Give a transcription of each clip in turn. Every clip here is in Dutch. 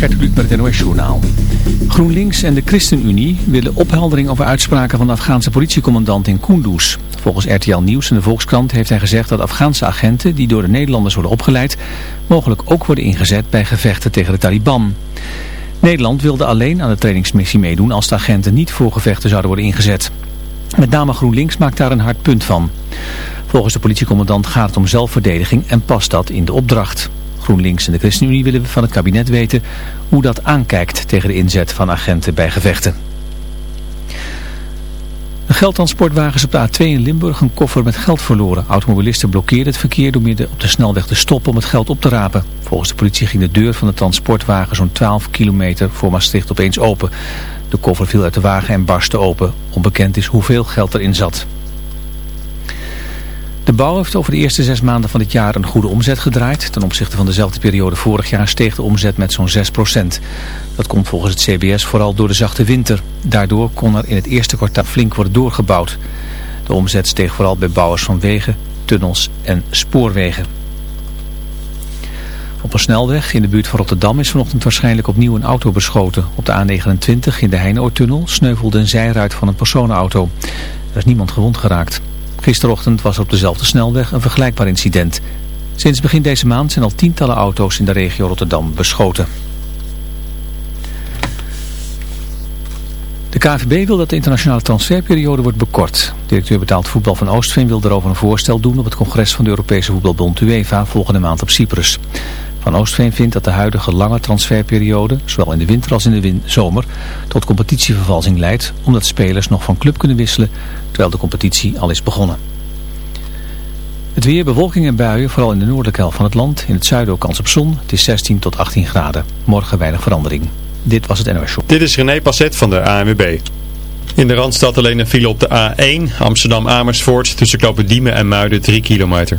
Gert Kluk met het NOS Journaal. GroenLinks en de ChristenUnie willen opheldering over uitspraken van de Afghaanse politiecommandant in Kunduz. Volgens RTL Nieuws en de Volkskrant heeft hij gezegd dat Afghaanse agenten die door de Nederlanders worden opgeleid... mogelijk ook worden ingezet bij gevechten tegen de Taliban. Nederland wilde alleen aan de trainingsmissie meedoen als de agenten niet voor gevechten zouden worden ingezet. Met name GroenLinks maakt daar een hard punt van. Volgens de politiecommandant gaat het om zelfverdediging en past dat in de opdracht. GroenLinks en de ChristenUnie willen van het kabinet weten hoe dat aankijkt tegen de inzet van agenten bij gevechten. Een geldtransportwagens op de A2 in Limburg een koffer met geld verloren. Automobilisten blokkeerden het verkeer door midden op de snelweg te stoppen om het geld op te rapen. Volgens de politie ging de deur van de transportwagen zo'n 12 kilometer voor Maastricht opeens open. De koffer viel uit de wagen en barstte open. Onbekend is hoeveel geld erin zat. De bouw heeft over de eerste zes maanden van dit jaar een goede omzet gedraaid. Ten opzichte van dezelfde periode vorig jaar steeg de omzet met zo'n 6% Dat komt volgens het CBS vooral door de zachte winter. Daardoor kon er in het eerste kwartaal flink worden doorgebouwd. De omzet steeg vooral bij bouwers van wegen, tunnels en spoorwegen. Op een snelweg in de buurt van Rotterdam is vanochtend waarschijnlijk opnieuw een auto beschoten. Op de A29 in de Heinoortunnel sneuvelde een zijruit van een personenauto. Er is niemand gewond geraakt. Gisterochtend was op dezelfde snelweg een vergelijkbaar incident. Sinds begin deze maand zijn al tientallen auto's in de regio Rotterdam beschoten. De KVB wil dat de internationale transferperiode wordt bekort. Directeur betaald voetbal van Oostveen wil daarover een voorstel doen op het congres van de Europese voetbalbond UEFA volgende maand op Cyprus. Van Oostveen vindt dat de huidige lange transferperiode, zowel in de winter als in de zomer, tot competitievervalsing leidt, omdat spelers nog van club kunnen wisselen, terwijl de competitie al is begonnen. Het weer, bewolking en buien, vooral in de noordelijke helft van het land. In het zuiden ook kans op zon. Het is 16 tot 18 graden. Morgen weinig verandering. Dit was het NOS Show. Dit is René Passet van de ANWB. In de Randstad alleen een file op de A1 Amsterdam-Amersfoort tussen Knopen Diemen en Muiden 3 kilometer.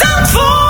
Zandvoort.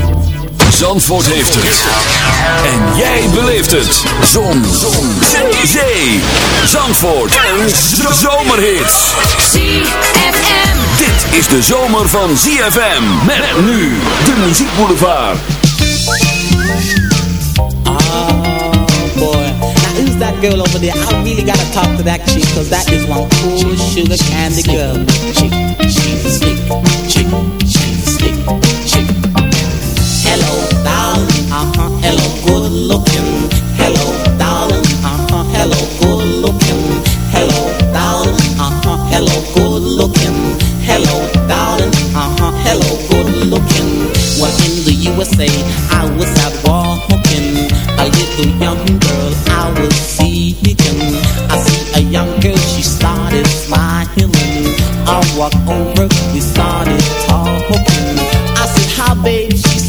Zandvoort heeft het. En jij beleeft het. Zon. Zon. Zee. Zee. Zandvoort. En zomerhits. ZFM. Dit is de zomer van ZFM. Met nu de muziekboulevard. Oh boy. Now who's that girl over there? I really gotta talk to that chick. Cause that is one cool sugar candy girl. Chick. She's a slick. Chick. She's slick. Chick. Hello, darling. Uh-huh. Hello, good looking. Hello, darling. Uh-huh. Hello, good looking. Hello, darling. Uh-huh. Hello, good looking. Hello, darling. Uh-huh. Hello, good looking. Well, in the USA, I was out walking. A little young girl I was seeking. I see a young girl, she started smiling. I walk over, we started talking. I said, how babe?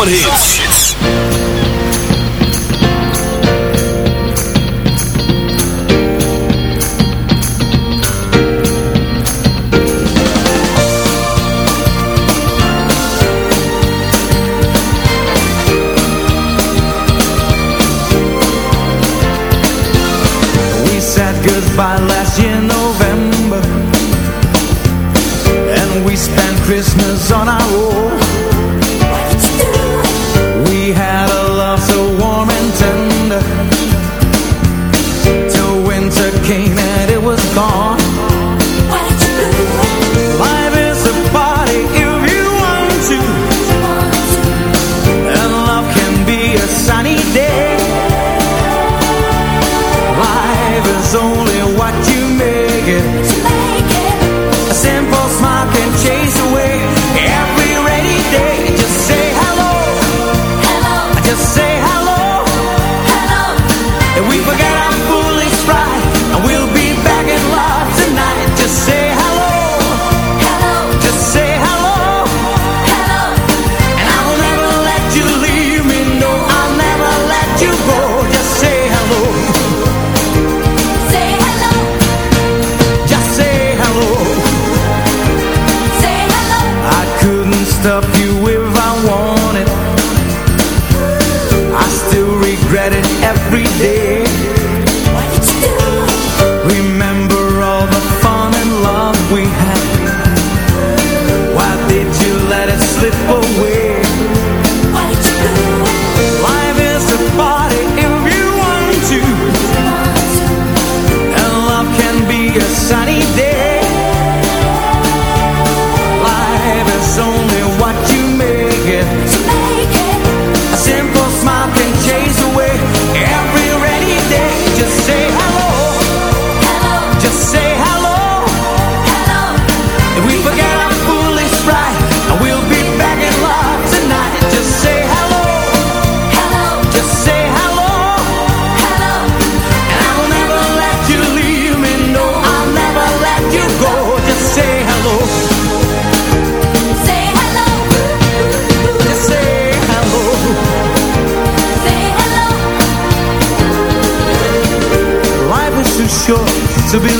zomerhits. Sunny day to be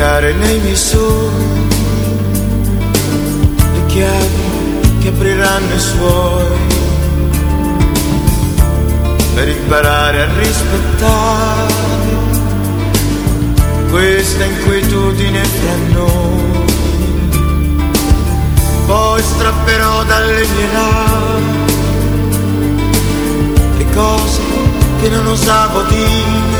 cercare nei miei sogni. Le chiavi che apriranno i suoi. Per imparare a rispettare questa inquietudine tra noi. Poi strapperò dalle mie labbra le cose che non osavo dire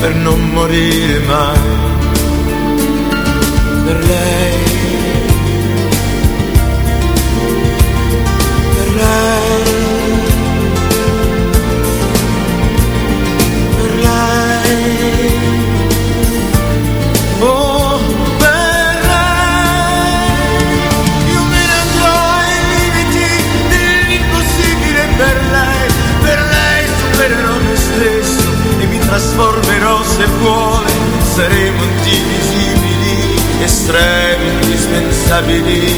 per non morire mai. Per lei believe.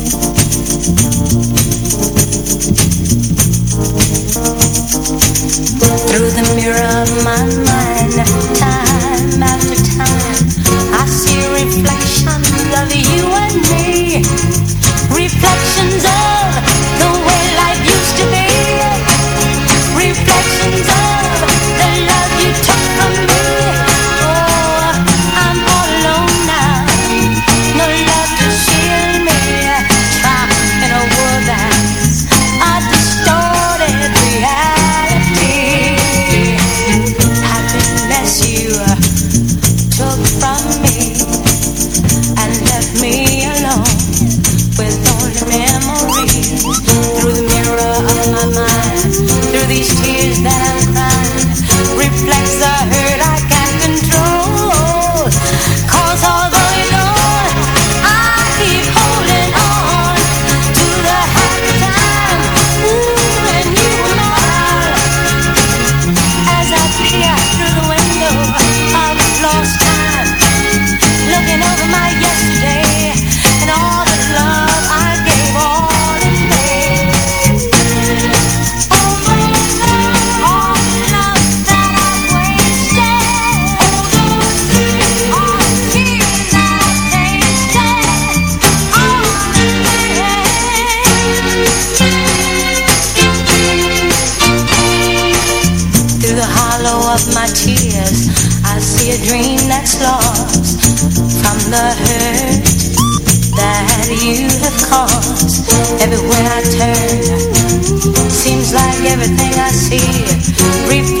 ear. Reflect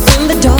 in the dark.